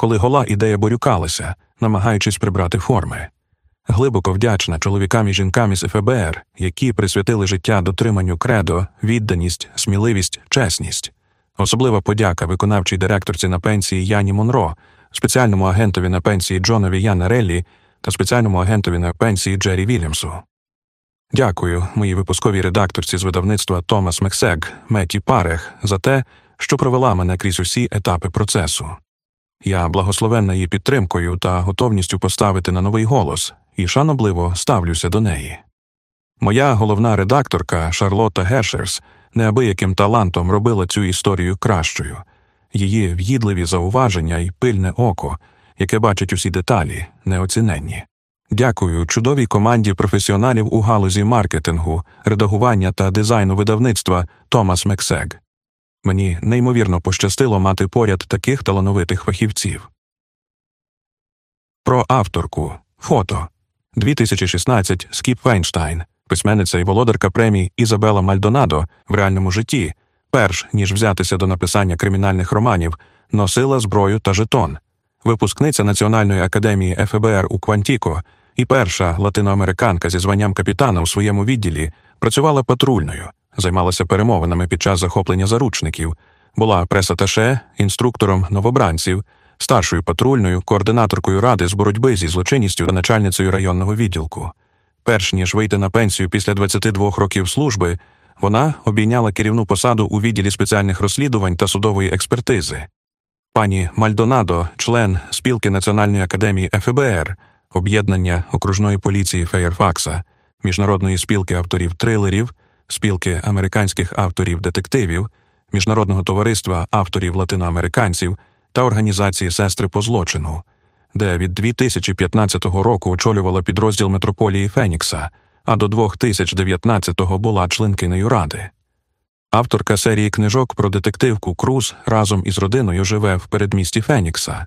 коли гола ідея борюкалася, намагаючись прибрати форми. Глибоко вдячна чоловікам і жінкам із ФБР, які присвятили життя дотриманню кредо, відданість, сміливість, чесність. Особлива подяка виконавчій директорці на пенсії Яні Монро, спеціальному агентові на пенсії Джонові Янареллі та спеціальному агентові на пенсії Джері Вільямсу. Дякую моїй випусковій редакторці з видавництва Томас Мексег Меті Парех за те, що провела мене крізь усі етапи процесу. Я благословенна її підтримкою та готовністю поставити на новий голос і шанобливо ставлюся до неї. Моя головна редакторка Шарлотта Гершерс неабияким талантом робила цю історію кращою, її в'їдливі зауваження і пильне око, яке бачить усі деталі, неоціненні. Дякую чудовій команді професіоналів у галузі маркетингу, редагування та дизайну видавництва Томас Мексег. Мені неймовірно пощастило мати поряд таких талановитих фахівців. Про авторку. Фото. 2016 Скіп Вейнштайн, письменниця і володарка премії Ізабела Мальдонадо в реальному житті, перш ніж взятися до написання кримінальних романів, носила зброю та жетон, випускниця Національної академії ФБР у Квантіко і перша латиноамериканка зі званням капітана у своєму відділі працювала патрульною, займалася перемовинами під час захоплення заручників, була пресаташе, інструктором новобранців, старшою патрульною, координаторкою ради з боротьби зі злочинністю та начальницею районного відділку. Перш ніж вийти на пенсію після 22 років служби, вона обійняла керівну посаду у відділі спеціальних розслідувань та судової експертизи. Пані Мальдонадо, член спілки Національної академії ФБР, об'єднання окружної поліції Фейерфакса, міжнародної спілки авторів трилерів, спілки американських авторів детективів, міжнародного товариства авторів латиноамериканців та організації Сестри по злочину, де від 2015 року очолювала підрозділ метрополії Фенікса, а до 2019-го була членкинею ради. Авторка серії книжок про детективку Круз разом із родиною живе в передмісті Фенікса.